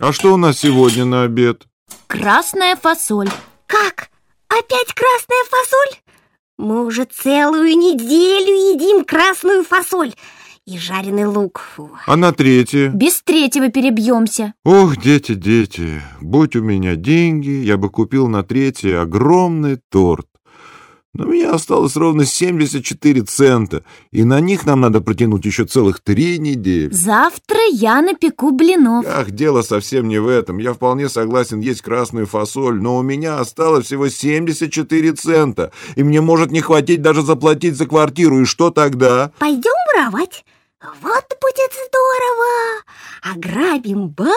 А что у нас сегодня на обед? Красная фасоль. Как? Опять красная фасоль? Мы уже целую неделю едим красную фасоль и жареный лук. Фу. А на третье? Без третьего перебьемся. Ох, дети, дети, будь у меня деньги, я бы купил на третье огромный торт. Но у меня осталось ровно 74 цента, и на них нам надо протянуть еще целых три недели. Завтра я напеку блинов. Ах, дело совсем не в этом. Я вполне согласен есть красную фасоль, но у меня осталось всего 74 цента, и мне может не хватить даже заплатить за квартиру, и что тогда? Пойдем воровать? Вот будет здорово! Ограбим банк!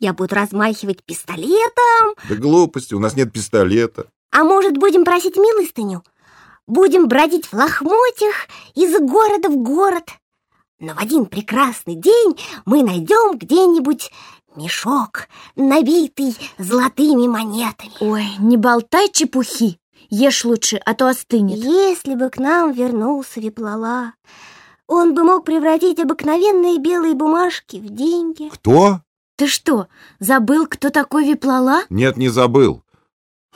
Я буду размахивать пистолетом. Да глупости, у нас нет пистолета. А может, будем просить милостыню? Будем бродить в лохмотьях из города в город. Но в один прекрасный день мы найдем где-нибудь мешок, набитый золотыми монетами. Ой, не болтай чепухи. Ешь лучше, а то остынет. Если бы к нам вернулся Виплала, он бы мог превратить обыкновенные белые бумажки в деньги. Кто? Ты что, забыл, кто такой Виплала? Нет, не забыл.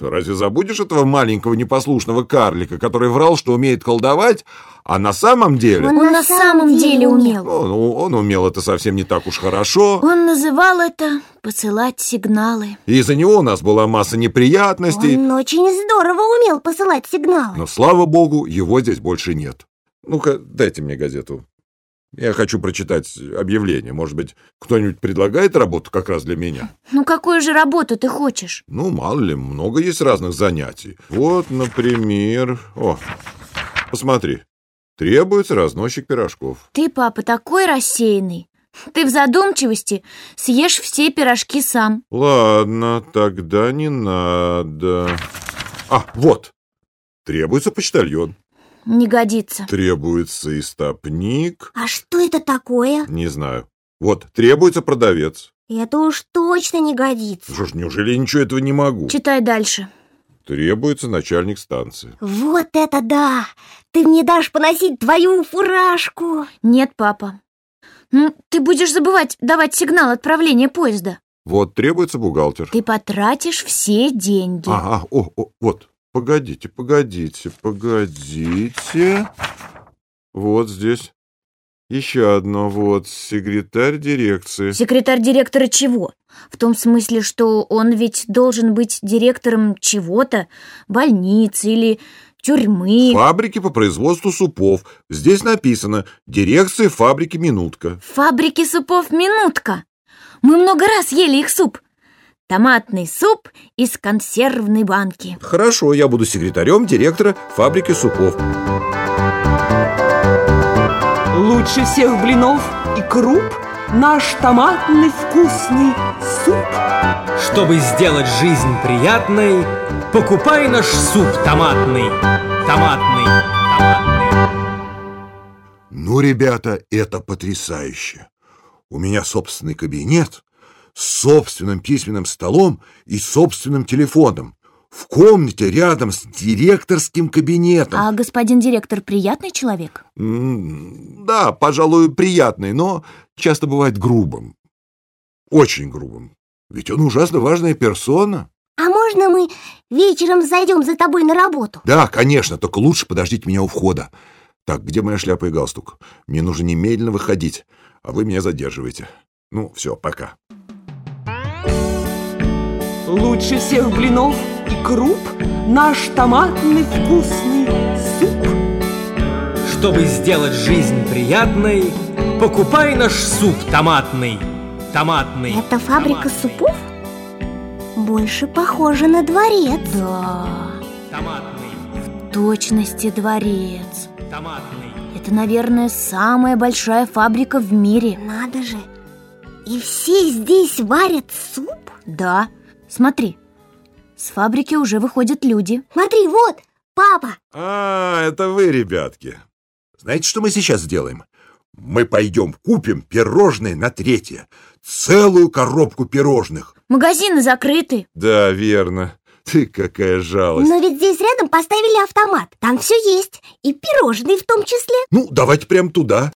Разве забудешь этого маленького непослушного карлика, который врал, что умеет колдовать, а на самом деле... Он, на самом деле умел. Он, он умел это совсем не так уж хорошо. Он называл это посылать сигналы. И из-за него у нас была масса неприятностей. Он очень здорово умел посылать сигналы. Но, слава богу, его здесь больше нет. Ну-ка, дайте мне газету. Я хочу прочитать объявление. Может быть, кто-нибудь предлагает работу как раз для меня? Ну, какую же работу ты хочешь? Ну, мало ли, много есть разных занятий. Вот, например... О, посмотри. Требуется разносчик пирожков. Ты, папа, такой рассеянный. Ты в задумчивости съешь все пирожки сам. Ладно, тогда не надо. А, вот. Требуется почтальон. Не годится. Требуется истопник. А что это такое? Не знаю. Вот, требуется продавец. Это уж точно не годится. Что ж, неужели я ничего этого не могу? Читай дальше. Требуется начальник станции. Вот это да! Ты мне дашь поносить твою фуражку. Нет, папа. Ну, ты будешь забывать давать сигнал отправления поезда. Вот, требуется бухгалтер. Ты потратишь все деньги. Ага, о, о, вот. Погодите, погодите, погодите. Вот здесь. Еще одно, вот, секретарь дирекции. Секретарь директора чего? В том смысле, что он ведь должен быть директором чего-то, больницы или тюрьмы. Фабрики по производству супов. Здесь написано «Дирекция фабрики Минутка». Фабрики супов «Минутка». Мы много раз ели их суп. Томатный суп из консервной банки. Хорошо, я буду секретарем директора фабрики супов. Лучше всех блинов и круп наш томатный вкусный суп. Чтобы сделать жизнь приятной, покупай наш суп томатный. Томатный, томатный. Ну, ребята, это потрясающе. У меня собственный кабинет с собственным письменным столом и собственным телефоном. В комнате рядом с директорским кабинетом. А господин директор приятный человек? М, Да, пожалуй, приятный, но часто бывает грубым. Очень грубым. Ведь он ужасно важная персона. А можно мы вечером зайдем за тобой на работу? Да, конечно, только лучше подождите меня у входа. Так, где моя шляпа и галстук? Мне нужно немедленно выходить, а вы меня задерживаете. Ну, все, пока. Лучше всех блинов и круп наш томатный вкусный суп. Чтобы сделать жизнь приятной, покупай наш суп томатный. Томатный. Это фабрика томатный, супов? Больше похоже на дворец. Да, Томатный. в точности дворец. Томатный. Это, наверное, самая большая фабрика в мире. Надо же. И все здесь варят суп? Да, смотри, с фабрики уже выходят люди. Смотри, вот, папа. А, это вы, ребятки. Знаете, что мы сейчас сделаем? Мы пойдем купим пирожные на третье. Целую коробку пирожных. Магазины закрыты. Да, верно. Ты какая жалость. Но ведь здесь рядом поставили автомат. Там все есть. И пирожные в том числе. Ну, давайте прямо туда.